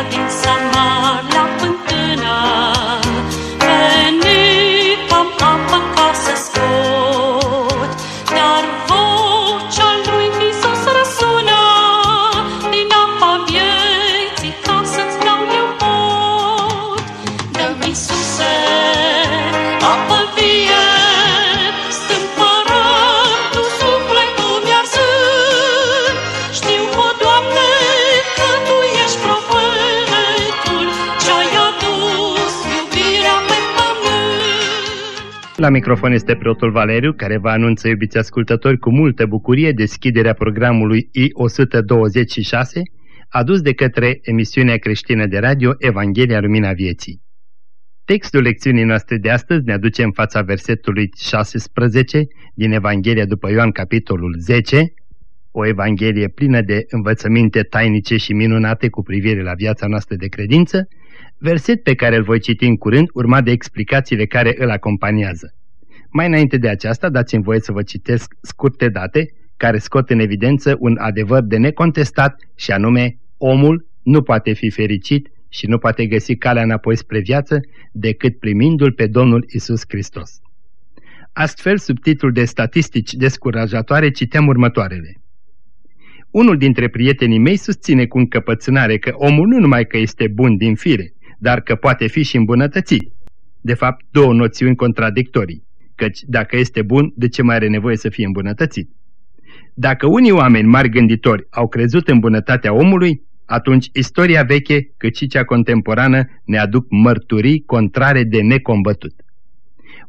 Femeia din La microfon este preotul Valeriu, care vă anunță, iubiți ascultători, cu multă bucurie deschiderea programului I-126, adus de către emisiunea creștină de radio Evanghelia Lumina Vieții. Textul lecțiunii noastre de astăzi ne aduce în fața versetului 16 din Evanghelia după Ioan, capitolul 10, o Evanghelie plină de învățăminte tainice și minunate cu privire la viața noastră de credință, verset pe care îl voi citi în curând, urmat de explicațiile care îl acompaniază. Mai înainte de aceasta, dați-mi voie să vă citesc scurte date care scot în evidență un adevăr de necontestat și anume, omul nu poate fi fericit și nu poate găsi calea înapoi spre viață decât primindu-L pe Domnul Isus Hristos. Astfel, sub titlul de statistici descurajatoare, citem următoarele. Unul dintre prietenii mei susține cu încăpățânare că omul nu numai că este bun din fire, dar că poate fi și îmbunătățit. De fapt, două noțiuni contradictorii, căci dacă este bun, de ce mai are nevoie să fie îmbunătățit? Dacă unii oameni mari gânditori au crezut în bunătatea omului, atunci istoria veche, cât și cea contemporană, ne aduc mărturii contrare de necombătut.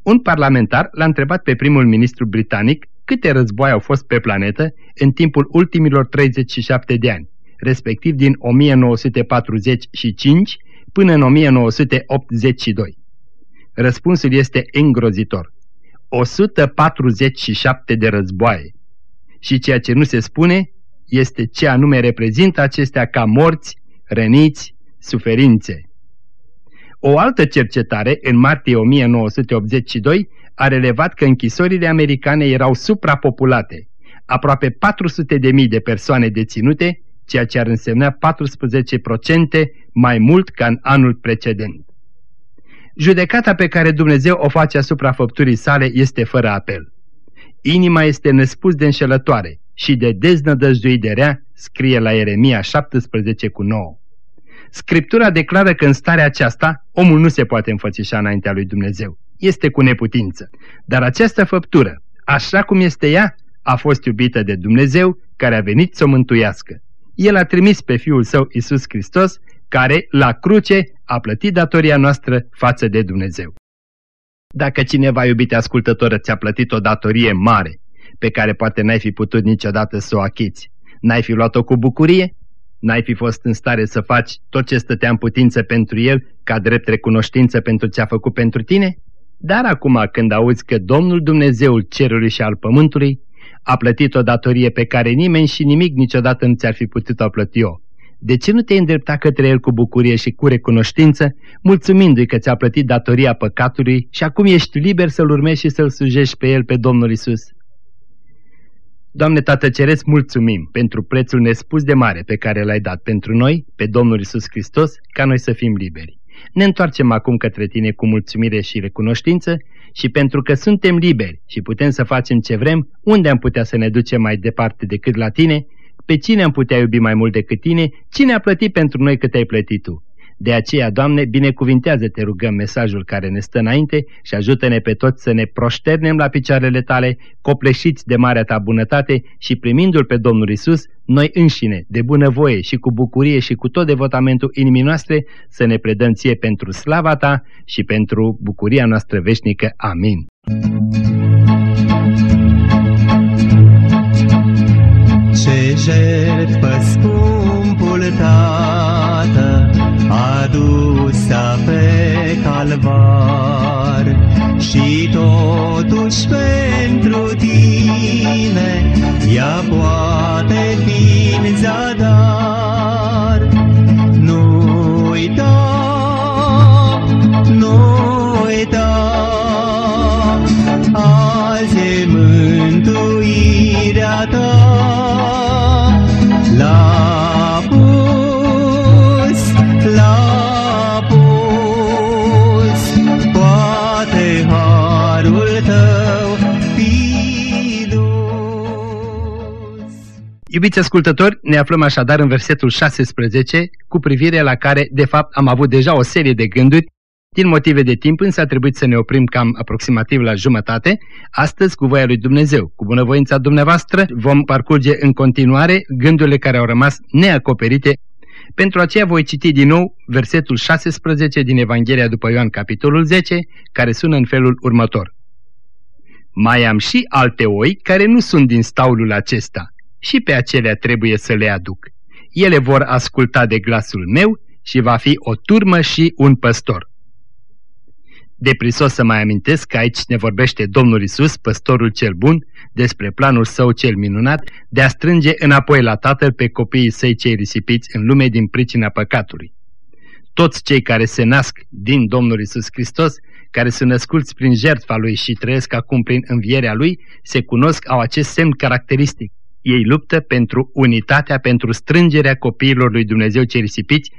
Un parlamentar l-a întrebat pe primul ministru britanic câte războaie au fost pe planetă în timpul ultimilor 37 de ani, respectiv din 1945 până în 1982. Răspunsul este îngrozitor. 147 de războaie. Și ceea ce nu se spune este ce anume reprezintă acestea ca morți, răniți, suferințe. O altă cercetare, în martie 1982, a relevat că închisorile americane erau suprapopulate, aproape 400.000 de persoane deținute, ceea ce ar însemna 14% mai mult ca în anul precedent. Judecata pe care Dumnezeu o face asupra făpturii sale este fără apel. Inima este năspus de înșelătoare și de deznădăjduit de rea, scrie la Ieremia 17 cu 9. Scriptura declară că în starea aceasta omul nu se poate înfățișa înaintea lui Dumnezeu. Este cu neputință. Dar această făptură, așa cum este ea, a fost iubită de Dumnezeu care a venit să o mântuiască. El a trimis pe Fiul Său Isus Hristos, care, la cruce, a plătit datoria noastră față de Dumnezeu. Dacă cineva, iubite ascultătoră, ți-a plătit o datorie mare, pe care poate n-ai fi putut niciodată să o achiți, n-ai fi luat-o cu bucurie? N-ai fi fost în stare să faci tot ce stătea în putință pentru el, ca drept recunoștință pentru ce a făcut pentru tine? Dar acum când auzi că Domnul Dumnezeul cerului și al pământului a plătit o datorie pe care nimeni și nimic niciodată nu ți-ar fi putut-o plăti-o, de ce nu te-ai îndrepta către El cu bucurie și cu recunoștință, mulțumindu-i că ți-a plătit datoria păcatului și acum ești liber să-L urmezi și să-L sujești pe El, pe Domnul Isus? Doamne Tată Ceresc, mulțumim pentru prețul nespus de mare pe care l-ai dat pentru noi, pe Domnul Isus Hristos, ca noi să fim liberi. Ne întoarcem acum către Tine cu mulțumire și recunoștință și pentru că suntem liberi și putem să facem ce vrem, unde am putea să ne ducem mai departe decât la Tine, pe cine am putea iubi mai mult decât Tine, cine a plătit pentru noi cât ai plătit Tu. De aceea, Doamne, binecuvintează, te rugăm, mesajul care ne stă înainte și ajută-ne pe toți să ne proșternem la picioarele tale, copleșiți de marea ta bunătate și primindu-L pe Domnul Isus, noi înșine, de bunăvoie și cu bucurie și cu tot devotamentul inimii noastre, să ne predăm ție pentru slava ta și pentru bucuria noastră veșnică. Amin. Ce jertfă scumpul Tată adusă pe calvar și totuși pentru tine ea poate fi în zadar. Iubiți ascultători, ne aflăm așadar în versetul 16, cu privire la care, de fapt, am avut deja o serie de gânduri. Din motive de timp, însă a trebuit să ne oprim cam aproximativ la jumătate. Astăzi, cu voia lui Dumnezeu, cu bunăvoința dumneavoastră, vom parcurge în continuare gândurile care au rămas neacoperite. Pentru aceea voi citi din nou versetul 16 din Evanghelia după Ioan, capitolul 10, care sună în felul următor. Mai am și alte oi care nu sunt din staulul acesta și pe acelea trebuie să le aduc. Ele vor asculta de glasul meu și va fi o turmă și un păstor. De prisos să mai amintesc că aici ne vorbește Domnul Isus, păstorul cel bun, despre planul său cel minunat de a strânge înapoi la Tatăl pe copiii săi cei risipiți în lume din pricina păcatului. Toți cei care se nasc din Domnul Isus Hristos, care sunt născuți prin jertfa Lui și trăiesc acum prin învierea Lui, se cunosc, au acest semn caracteristic. Ei luptă pentru unitatea, pentru strângerea copiilor lui Dumnezeu cei risipiți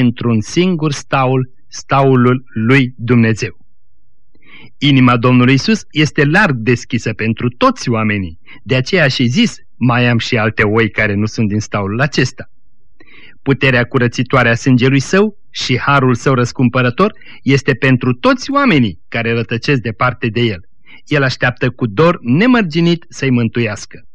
într-un singur staul, staulul lui Dumnezeu. Inima Domnului Isus este larg deschisă pentru toți oamenii, de aceea și zis, mai am și alte oi care nu sunt din staulul acesta. Puterea curățitoare a sângelui său și harul său răscumpărător este pentru toți oamenii care rătăcesc departe de el. El așteaptă cu dor nemărginit să-i mântuiască.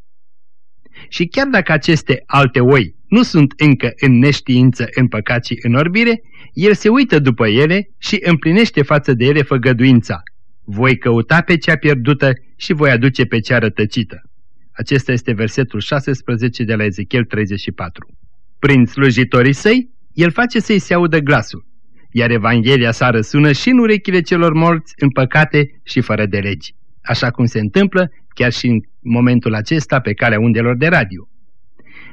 Și chiar dacă aceste alte oi nu sunt încă în neștiință, în păcat și în orbire, el se uită după ele și împlinește față de ele făgăduința. Voi căuta pe cea pierdută și voi aduce pe cea rătăcită. Acesta este versetul 16 de la Ezechiel 34. Prin slujitorii săi, el face să-i se audă glasul, iar Evanghelia sa răsună și în urechile celor morți în păcate și fără de legi, așa cum se întâmplă chiar și în momentul acesta pe calea undelor de radio.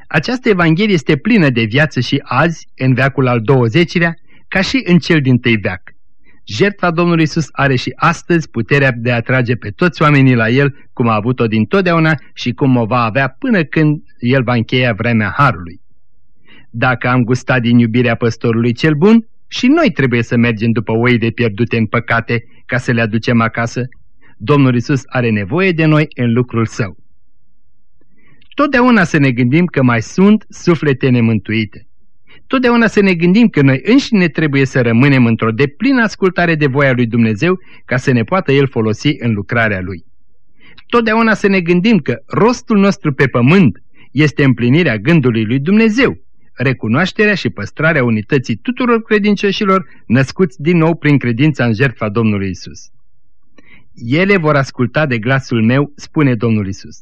Această Evanghelie este plină de viață și azi, în veacul al 20-lea, ca și în cel din tâi veac. Jertfa Domnului Isus are și astăzi puterea de a atrage pe toți oamenii la El, cum a avut-o din totdeauna și cum o va avea până când El va încheia vremea Harului. Dacă am gustat din iubirea păstorului cel bun, și noi trebuie să mergem după oile pierdute în păcate ca să le aducem acasă. Domnul Isus are nevoie de noi în lucrul său. Totdeauna să ne gândim că mai sunt suflete nemântuite. Totdeauna să ne gândim că noi înșine trebuie să rămânem într-o deplină ascultare de voia lui Dumnezeu ca să ne poată El folosi în lucrarea Lui. Totdeauna să ne gândim că rostul nostru pe pământ este împlinirea gândului lui Dumnezeu, recunoașterea și păstrarea unității tuturor credincioșilor născuți din nou prin credința în jertfa Domnului Isus. Ele vor asculta de glasul meu, spune Domnul Isus.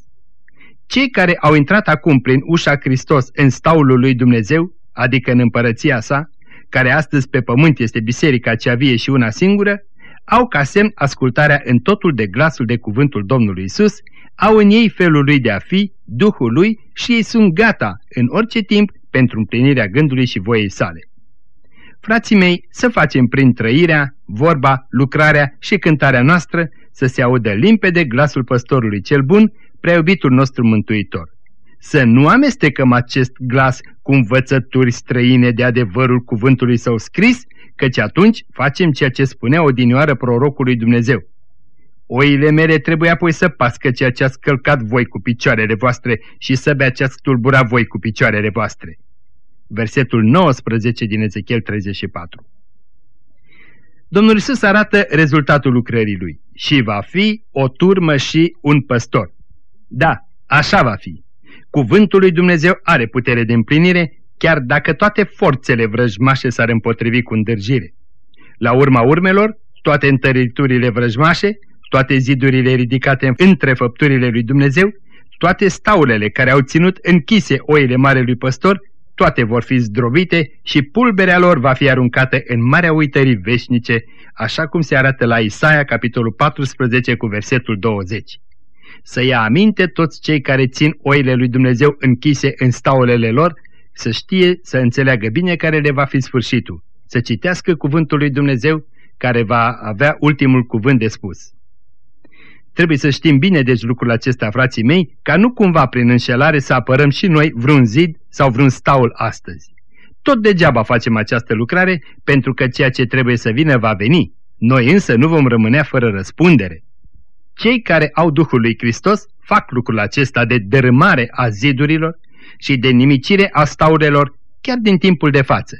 Cei care au intrat acum prin ușa Hristos în staulul lui Dumnezeu, adică în împărăția sa, care astăzi pe pământ este biserica cea vie și una singură, au ca semn ascultarea în totul de glasul de cuvântul Domnului Isus, au în ei felul lui de a fi, Duhul lui și ei sunt gata în orice timp pentru împlinirea gândului și voiei sale. Frații mei, să facem prin trăirea, vorba, lucrarea și cântarea noastră să se audă limpede glasul păstorului cel bun, preobitul nostru mântuitor. Să nu amestecăm acest glas cu învățături străine de adevărul cuvântului său scris, căci atunci facem ceea ce spunea odinioară prorocului Dumnezeu. Oile mele trebuie apoi să pască ceea ce ați călcat voi cu picioarele voastre și să bea ce ați tulburat voi cu picioarele voastre. Versetul 19 din Ezechiel 34 Domnul Iisus arată rezultatul lucrării lui și va fi o turmă și un păstor. Da, așa va fi. Cuvântul lui Dumnezeu are putere de împlinire, chiar dacă toate forțele vrăjmașe s-ar împotrivi cu îndârjire. La urma urmelor, toate întăriturile vrăjmașe, toate zidurile ridicate între făpturile lui Dumnezeu, toate staulele care au ținut închise oile Marelui Păstor, toate vor fi zdrobite și pulberea lor va fi aruncată în marea uitării veșnice, așa cum se arată la Isaia, capitolul 14, cu versetul 20. Să ia aminte toți cei care țin oile lui Dumnezeu închise în staulele lor, să știe, să înțeleagă bine care le va fi sfârșitul, să citească cuvântul lui Dumnezeu, care va avea ultimul cuvânt de spus. Trebuie să știm bine deci lucrul acesta, frații mei, ca nu cumva prin înșelare să apărăm și noi vreun zid sau vreun staul astăzi. Tot degeaba facem această lucrare, pentru că ceea ce trebuie să vină va veni. Noi însă nu vom rămâne fără răspundere. Cei care au Duhul lui Hristos fac lucrul acesta de dărâmare a zidurilor și de nimicire a staurelor chiar din timpul de față.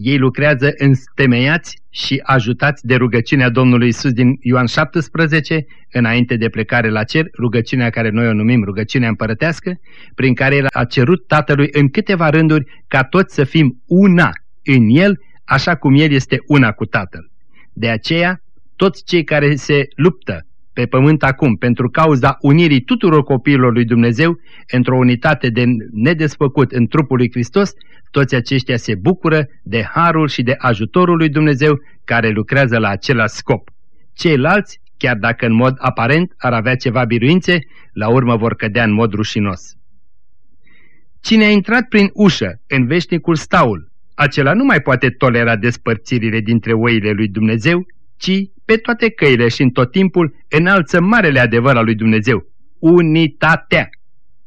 Ei lucrează întemeiați și ajutați de rugăciunea Domnului Isus din Ioan 17, înainte de plecare la cer, rugăciunea care noi o numim rugăciunea împărătească, prin care El a cerut Tatălui în câteva rânduri ca toți să fim una în El, așa cum El este una cu Tatăl. De aceea, toți cei care se luptă pe pământ acum pentru cauza unirii tuturor copiilor lui Dumnezeu într-o unitate de nedespăcut în trupul lui Hristos, toți aceștia se bucură de harul și de ajutorul lui Dumnezeu care lucrează la același scop. Ceilalți, chiar dacă în mod aparent ar avea ceva biruințe, la urmă vor cădea în mod rușinos. Cine a intrat prin ușă în veșnicul staul, acela nu mai poate tolera despărțirile dintre oile lui Dumnezeu, ci pe toate căile și în tot timpul înalță marele adevăr al lui Dumnezeu, unitatea.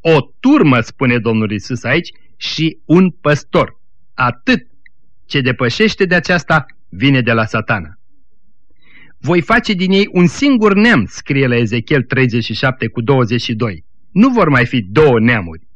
O turmă, spune Domnul Isus aici, și un păstor. Atât ce depășește de aceasta vine de la satana. Voi face din ei un singur neam, scrie la Ezechiel 37 cu 22. Nu vor mai fi două neamuri.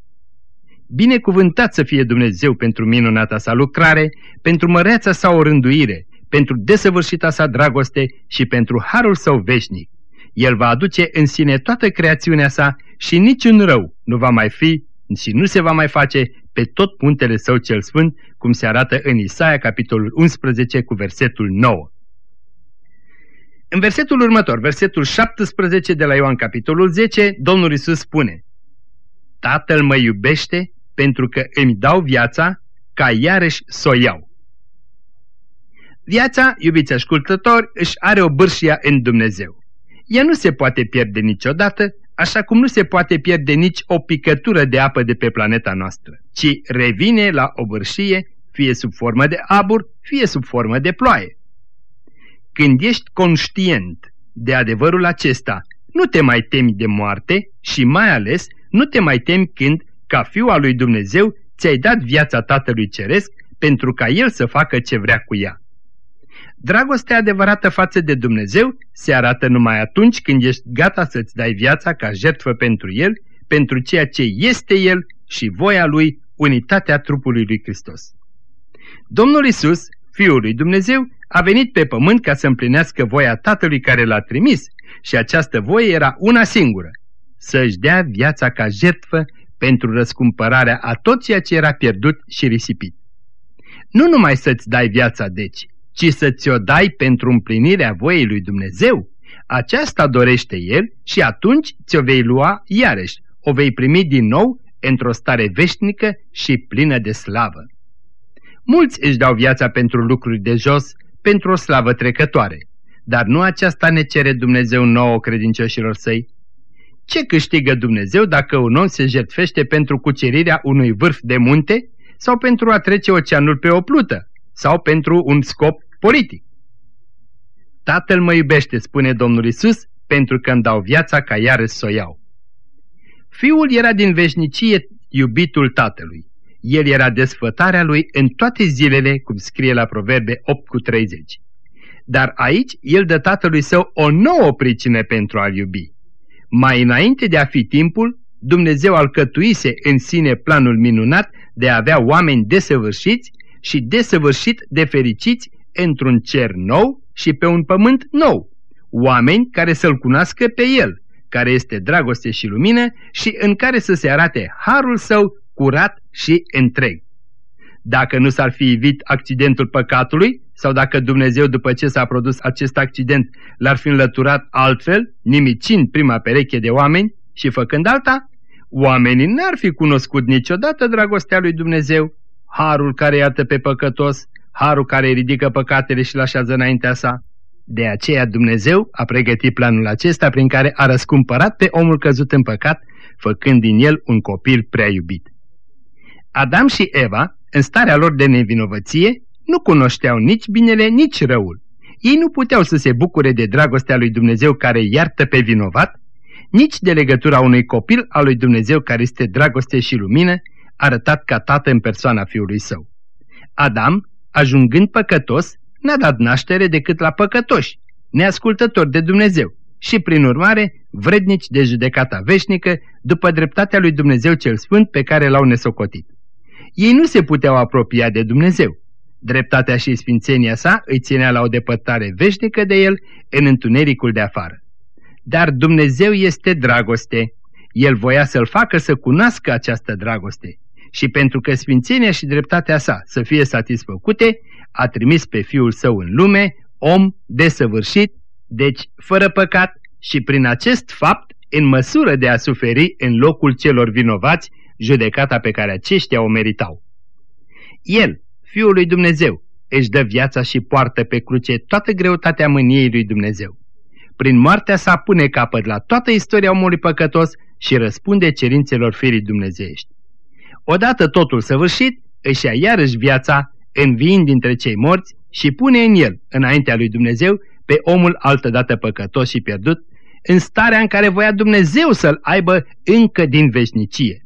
Binecuvântat să fie Dumnezeu pentru minunata sa lucrare, pentru măreața sa o rânduire, pentru desăvârșita sa dragoste și pentru harul său veșnic. El va aduce în sine toată creațiunea sa și niciun rău nu va mai fi și nu se va mai face pe tot muntele său cel sfânt, cum se arată în Isaia, capitolul 11, cu versetul 9. În versetul următor, versetul 17 de la Ioan, capitolul 10, Domnul Isus spune Tatăl mă iubește pentru că îmi dau viața ca iarăși să o iau. Viața, iubiți ascultători, își are o bârșia în Dumnezeu. Ea nu se poate pierde niciodată, așa cum nu se poate pierde nici o picătură de apă de pe planeta noastră, ci revine la o bârșie, fie sub formă de abur, fie sub formă de ploaie. Când ești conștient de adevărul acesta, nu te mai temi de moarte și mai ales nu te mai temi când, ca fiul al lui Dumnezeu, ți-ai dat viața Tatălui Ceresc pentru ca El să facă ce vrea cu ea. Dragostea adevărată față de Dumnezeu se arată numai atunci când ești gata să-ți dai viața ca jertfă pentru El, pentru ceea ce este El și voia Lui, unitatea trupului lui Hristos. Domnul Isus, Fiul lui Dumnezeu, a venit pe pământ ca să împlinească voia Tatălui care l-a trimis și această voie era una singură, să-și dea viața ca jertfă pentru răscumpărarea a tot ceea ce era pierdut și risipit. Nu numai să-ți dai viața, deci, ci să ți-o dai pentru împlinirea voiei lui Dumnezeu. Aceasta dorește El și atunci ți-o vei lua iarăși, o vei primi din nou într-o stare veșnică și plină de slavă. Mulți își dau viața pentru lucruri de jos, pentru o slavă trecătoare, dar nu aceasta ne cere Dumnezeu nouă credincioșilor săi. Ce câștigă Dumnezeu dacă un om se jertfește pentru cucerirea unui vârf de munte sau pentru a trece oceanul pe o plută sau pentru un scop politic. Tatăl mă iubește, spune Domnul Isus, pentru că îmi dau viața ca iarăși să o iau. Fiul era din veșnicie iubitul tatălui. El era desfătarea lui în toate zilele, cum scrie la Proverbe 8 cu 30. Dar aici el dă tatălui său o nouă pricină pentru a-l iubi. Mai înainte de a fi timpul, Dumnezeu alcătuise în sine planul minunat de a avea oameni desăvârșiți și desăvârșit de fericiți într-un cer nou și pe un pământ nou, oameni care să-L cunoască pe El, care este dragoste și lumină și în care să se arate harul său curat și întreg. Dacă nu s-ar fi evit accidentul păcatului, sau dacă Dumnezeu după ce s-a produs acest accident l-ar fi înlăturat altfel, nimicind prima pereche de oameni și făcând alta, oamenii n-ar fi cunoscut niciodată dragostea lui Dumnezeu, harul care iată pe păcătos, harul care ridică păcatele și le așează înaintea sa. De aceea Dumnezeu a pregătit planul acesta prin care a răscumpărat pe omul căzut în păcat, făcând din el un copil prea iubit. Adam și Eva, în starea lor de nevinovăție, nu cunoșteau nici binele, nici răul. Ei nu puteau să se bucure de dragostea lui Dumnezeu care iartă pe vinovat, nici de legătura unui copil al lui Dumnezeu care este dragoste și lumină, arătat ca tată în persoana fiului său. Adam ajungând păcătos, n-a dat naștere decât la păcătoși, neascultători de Dumnezeu, și, prin urmare, vrednici de judecata veșnică după dreptatea lui Dumnezeu cel Sfânt pe care l-au nesocotit. Ei nu se puteau apropia de Dumnezeu. Dreptatea și sfințenia sa îi ținea la o depărtare veșnică de el în întunericul de afară. Dar Dumnezeu este dragoste. El voia să-l facă să cunoască această dragoste și pentru că sfințenia și dreptatea sa să fie satisfăcute, a trimis pe Fiul Său în lume, om desăvârșit, deci fără păcat și prin acest fapt în măsură de a suferi în locul celor vinovați judecata pe care aceștia o meritau. El, Fiul lui Dumnezeu, își dă viața și poartă pe cruce toată greutatea mâniei lui Dumnezeu. Prin moartea sa pune capăt la toată istoria omului păcătos și răspunde cerințelor firii dumnezeiești. Odată totul săvârșit, își ia iarăși viața, înviind dintre cei morți și pune în el, înaintea lui Dumnezeu, pe omul altădată păcătos și pierdut, în starea în care voia Dumnezeu să-l aibă încă din veșnicie.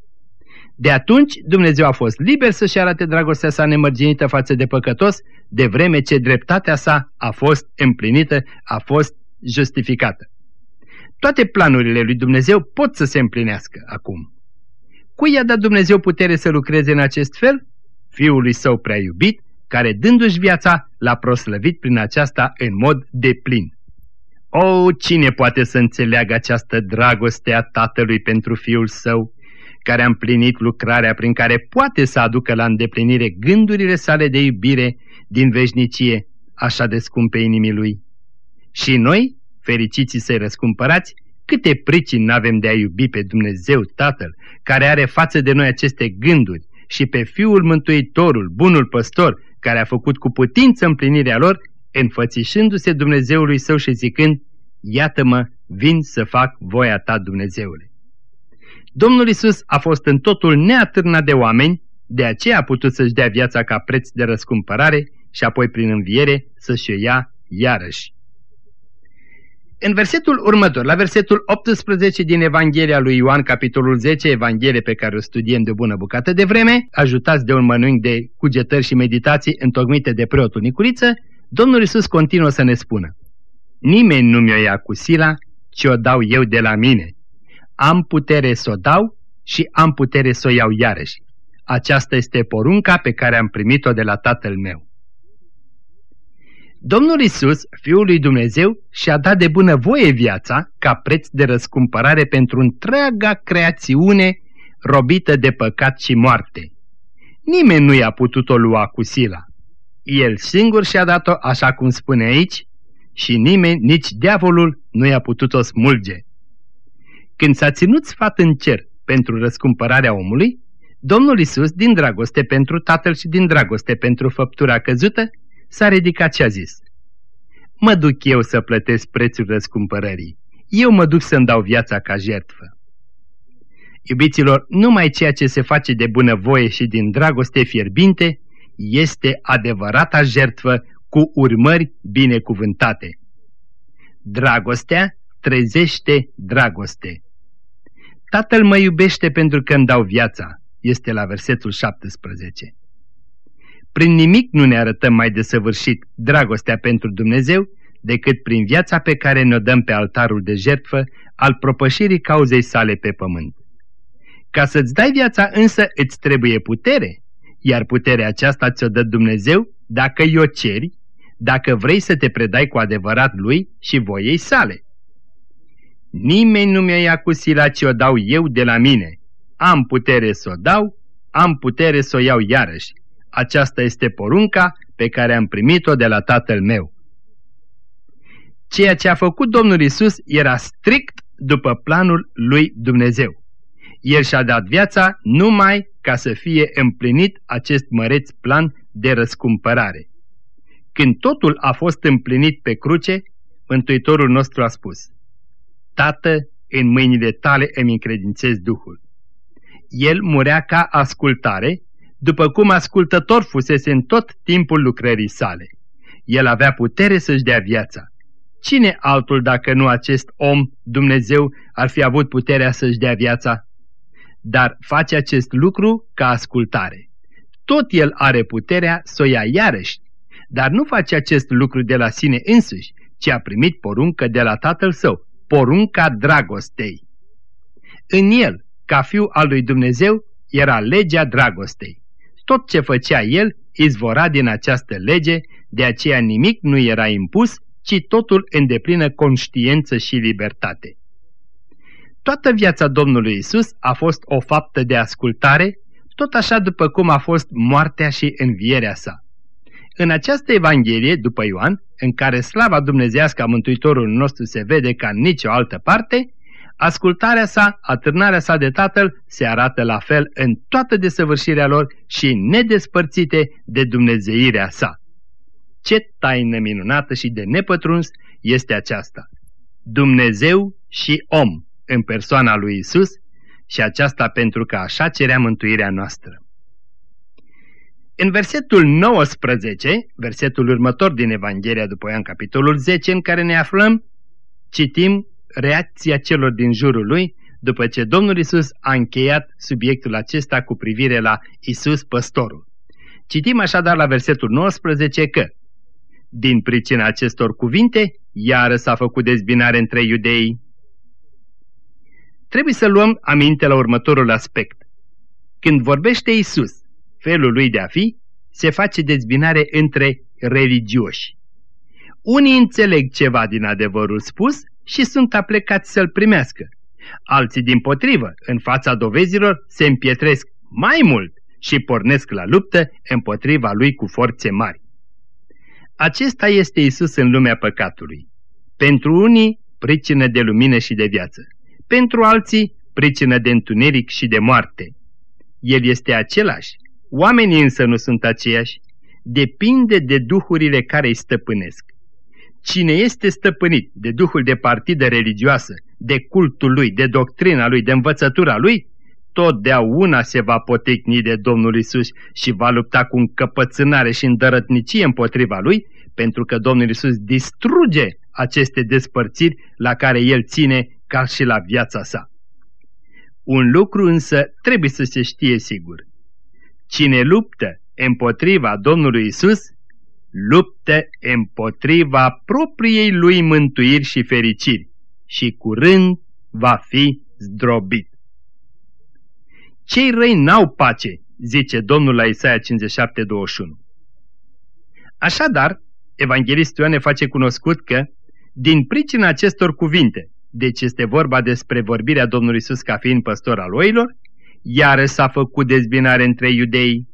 De atunci Dumnezeu a fost liber să-și arate dragostea sa nemărginită față de păcătos, de vreme ce dreptatea sa a fost împlinită, a fost justificată. Toate planurile lui Dumnezeu pot să se împlinească acum. Cui i-a dat Dumnezeu putere să lucreze în acest fel? Fiului său prea iubit, care dându-și viața l-a proslăvit prin aceasta în mod deplin. O, cine poate să înțeleagă această dragoste a Tatălui pentru Fiul Său, care a împlinit lucrarea prin care poate să aducă la îndeplinire gândurile sale de iubire din veșnicie, așa de scumpe inimii Lui? Și noi, fericiții să-i răscumpărați, câte pricini n-avem de a iubi pe Dumnezeu Tatăl, care are față de noi aceste gânduri, și pe Fiul Mântuitorul, bunul păstor, care a făcut cu putință împlinirea lor, înfățișându-se Dumnezeului său și zicând, Iată-mă, vin să fac voia ta, Dumnezeule. Domnul Isus a fost în totul neatârnat de oameni, de aceea a putut să-și dea viața ca preț de răscumpărare și apoi prin înviere să-și o ia iarăși. În versetul următor, la versetul 18 din Evanghelia lui Ioan, capitolul 10, Evanghelie pe care o studiem de o bună bucată de vreme, ajutați de un mănânc de cugetări și meditații întocmite de preotul Nicuriță, Domnul Isus continuă să ne spună Nimeni nu mi-o ia cu sila, ci o dau eu de la mine. Am putere să o dau și am putere să o iau iarăși. Aceasta este porunca pe care am primit-o de la Tatăl meu. Domnul Isus, Fiul lui Dumnezeu, și-a dat de bunăvoie viața ca preț de răscumpărare pentru întreaga creațiune robită de păcat și moarte. Nimeni nu i-a putut-o lua cu sila. El singur și-a dat-o așa cum spune aici și nimeni, nici diavolul, nu i-a putut-o smulge. Când s-a ținut sfat în cer pentru răscumpărarea omului, Domnul Isus, din dragoste pentru Tatăl și din dragoste pentru făptura căzută, s-a ridicat și a zis, Mă duc eu să plătesc prețul răscumpărării. Eu mă duc să-mi dau viața ca jertfă. Iubiților, numai ceea ce se face de bunăvoie și din dragoste fierbinte este adevărata jertfă cu urmări binecuvântate. Dragostea trezește dragoste. Tatăl mă iubește pentru că îmi dau viața, este la versetul 17. Prin nimic nu ne arătăm mai desăvârșit dragostea pentru Dumnezeu decât prin viața pe care ne-o dăm pe altarul de jertfă al propășirii cauzei sale pe pământ. Ca să-ți dai viața însă îți trebuie putere, iar puterea aceasta ți-o dă Dumnezeu dacă i-o ceri, dacă vrei să te predai cu adevărat lui și voiei sale. Nimeni nu mi-o ia cu sila, ci o dau eu de la mine. Am putere să o dau, am putere să o iau iarăși. Aceasta este porunca pe care am primit-o de la Tatăl meu. Ceea ce a făcut Domnul Isus era strict după planul lui Dumnezeu. El și-a dat viața numai ca să fie împlinit acest măreț plan de răscumpărare. Când totul a fost împlinit pe cruce, Mântuitorul nostru a spus, Tată, în mâinile tale îmi încredințez Duhul. El murea ca ascultare după cum ascultător fusese în tot timpul lucrării sale. El avea putere să-și dea viața. Cine altul dacă nu acest om, Dumnezeu, ar fi avut puterea să-și dea viața? Dar face acest lucru ca ascultare. Tot el are puterea să o ia iarăși, dar nu face acest lucru de la sine însuși, ci a primit poruncă de la tatăl său, porunca dragostei. În el, ca fiu al lui Dumnezeu, era legea dragostei. Tot ce făcea el izvora din această lege, de aceea nimic nu era impus, ci totul în deplină conștiență și libertate. Toată viața Domnului Isus a fost o faptă de ascultare, tot așa după cum a fost moartea și învierea sa. În această Evanghelie, după Ioan, în care slava dumnezească a Mântuitorului nostru se vede ca în nicio altă parte, ascultarea sa, atârnarea sa de Tatăl se arată la fel în toată desăvârșirea lor și nedespărțite de dumnezeirea sa. Ce taină minunată și de nepătruns este aceasta! Dumnezeu și om în persoana lui Isus și aceasta pentru că așa cerea mântuirea noastră. În versetul 19, versetul următor din Evanghelia după Ioan, capitolul 10, în care ne aflăm, citim reacția celor din jurul lui după ce Domnul Isus a încheiat subiectul acesta cu privire la Isus păstorul. Citim așadar la versetul 19 că din pricina acestor cuvinte, iară s-a făcut dezbinare între iudei. Trebuie să luăm aminte la următorul aspect. Când vorbește Isus, felul lui de a fi, se face dezbinare între religioși. Unii înțeleg ceva din adevărul spus și sunt aplecați să-l primească. Alții, din potrivă, în fața dovezilor, se împietresc mai mult și pornesc la luptă împotriva lui cu forțe mari. Acesta este Isus în lumea păcatului. Pentru unii, pricină de lumină și de viață. Pentru alții, pricină de întuneric și de moarte. El este același. Oamenii însă nu sunt aceiași. Depinde de duhurile care îi stăpânesc. Cine este stăpânit de duhul de partidă religioasă, de cultul lui, de doctrina lui, de învățătura lui, totdeauna se va potecni de Domnul Isus și va lupta cu încăpățânare și îndărătnicie împotriva lui, pentru că Domnul Isus distruge aceste despărțiri la care el ține ca și la viața sa. Un lucru însă trebuie să se știe sigur. Cine luptă împotriva Domnului Isus, luptă împotriva propriei lui mântuiri și fericiri și curând va fi zdrobit. Cei răi n-au pace, zice Domnul la Isaia 57:21. Așadar, Evanghelistul Ioan ne face cunoscut că, din pricina acestor cuvinte, deci este vorba despre vorbirea Domnului Isus ca fiind păstor al oilor, iară s-a făcut dezbinare între iudei.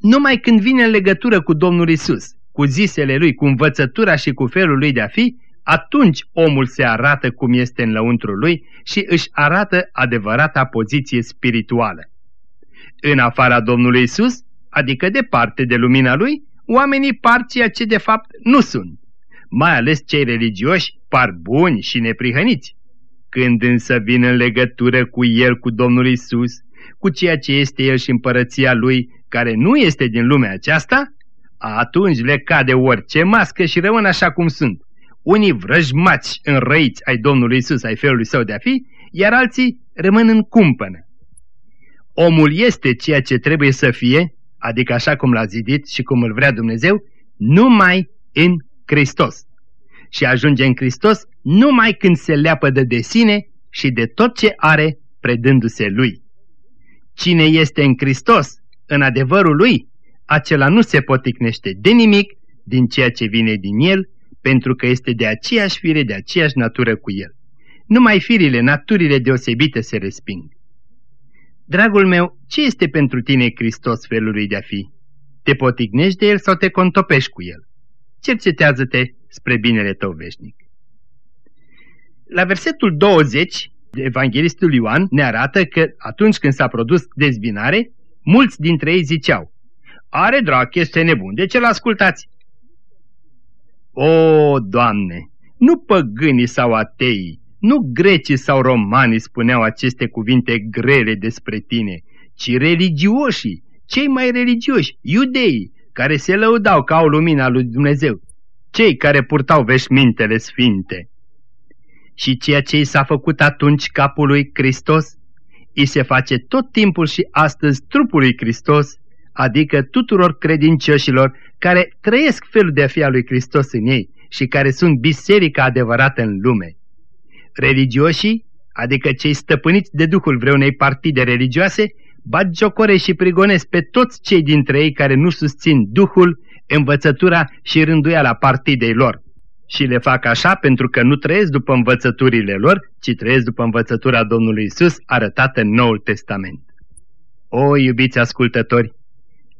Numai când vine în legătură cu Domnul Isus, cu zisele lui, cu învățătura și cu felul lui de a fi, atunci omul se arată cum este în lăuntru lui și își arată adevărata poziție spirituală. În afara Domnului Isus, adică departe de lumina lui, oamenii par ceea ce de fapt nu sunt. Mai ales cei religioși par buni și neprihăniți. Când însă vin în legătură cu el, cu Domnul Isus, cu ceea ce este el și împărăția lui, care nu este din lumea aceasta, atunci le cade orice mască și rămân așa cum sunt unii vrăjmați înrăiți ai Domnului Isus, ai felului său de a fi, iar alții rămân în cumpănă. Omul este ceea ce trebuie să fie, adică așa cum l-a zidit și cum îl vrea Dumnezeu, numai în Hristos. Și ajunge în Hristos numai când se leapădă de sine și de tot ce are predându-se Lui. Cine este în Hristos, în adevărul Lui, acela nu se poticnește de nimic din ceea ce vine din El, pentru că este de aceeași fire, de aceeași natură cu el. Numai firile, naturile deosebite se resping. Dragul meu, ce este pentru tine Hristos felului de a fi? Te potignești de el sau te contopești cu el? Cercetează-te spre binele tău veșnic. La versetul 20, Evanghelistul Ioan ne arată că atunci când s-a produs dezbinare, mulți dintre ei ziceau, Are drag, este nebun, de ce l-ascultați? O, Doamne, nu păgânii sau ateii, nu grecii sau romanii spuneau aceste cuvinte grele despre tine, ci religioșii, cei mai religioși, iudeii, care se lăudau ca au lumina lui Dumnezeu, cei care purtau veșmintele sfinte. Și ceea ce i s-a făcut atunci capului Hristos, îi se face tot timpul și astăzi trupului Hristos, adică tuturor credincioșilor care trăiesc felul de a fi al lui Hristos în ei și care sunt biserica adevărată în lume. Religioșii, adică cei stăpâniți de duhul vreunei partide religioase, bagiocore și prigonesc pe toți cei dintre ei care nu susțin duhul, învățătura și rânduiala partidei lor. Și le fac așa pentru că nu trăiesc după învățăturile lor, ci trăiesc după învățătura Domnului Isus arătată în Noul Testament. O, iubiți ascultători,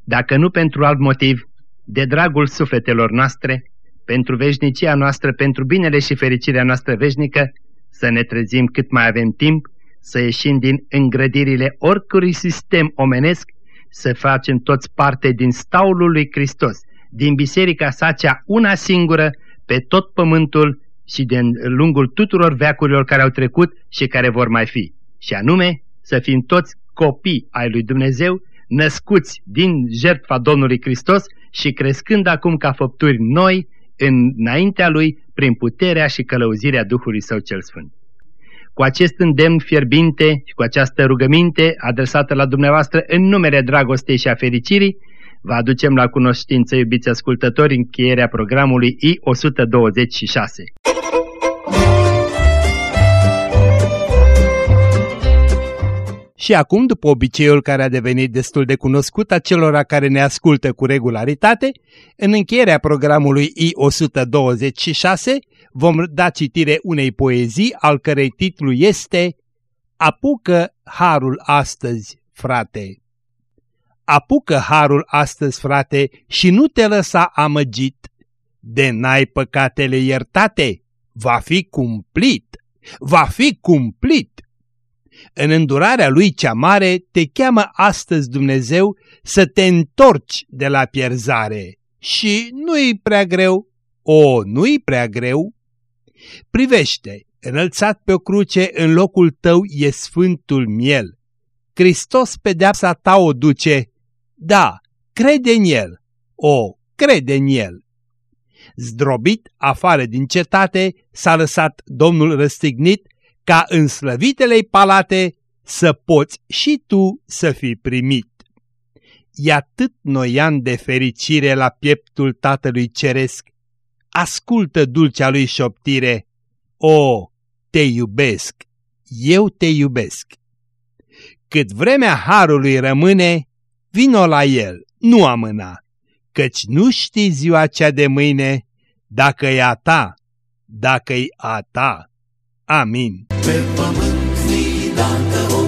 dacă nu pentru alt motiv, de dragul sufletelor noastre, pentru veșnicia noastră, pentru binele și fericirea noastră veșnică, să ne trezim cât mai avem timp, să ieșim din îngrădirile oricărui sistem omenesc, să facem toți parte din staulul lui Hristos, din biserica sa cea una singură, pe tot pământul și de lungul tuturor veacurilor care au trecut și care vor mai fi. Și anume, să fim toți copii ai lui Dumnezeu, născuți din jertfa Domnului Hristos și crescând acum ca făpturi noi înaintea Lui prin puterea și călăuzirea Duhului Său cel Sfânt. Cu acest îndemn fierbinte și cu această rugăminte adresată la dumneavoastră în numele dragostei și a fericirii, vă aducem la cunoștință, iubiți ascultători, încheierea programului I-126. Și acum, după obiceiul care a devenit destul de cunoscut a celor care ne ascultă cu regularitate, în încheierea programului I-126 vom da citire unei poezii al cărei titlu este Apucă harul astăzi, frate! Apucă harul astăzi, frate, și nu te lăsa amăgit. De n-ai păcatele iertate, va fi cumplit, va fi cumplit în îndurarea lui cea mare te cheamă astăzi Dumnezeu să te întorci de la pierzare. Și nu-i prea greu. O, nu-i prea greu. Privește, înălțat pe o cruce în locul tău e sfântul miel. Hristos pedeapsa ta o duce. Da, crede în el. O, crede în el. Zdrobit afară din cetate s-a lăsat Domnul răstignit ca în slăvitelei palate să poți și tu să fii primit. E atât noian de fericire la pieptul Tatălui Ceresc. Ascultă dulcea lui șoptire. O, te iubesc, eu te iubesc. Cât vremea harului rămâne, vino la el, nu amâna, căci nu știi ziua cea de mâine, dacă e a ta, dacă e a ta. Amin. Pe pământ fi dată o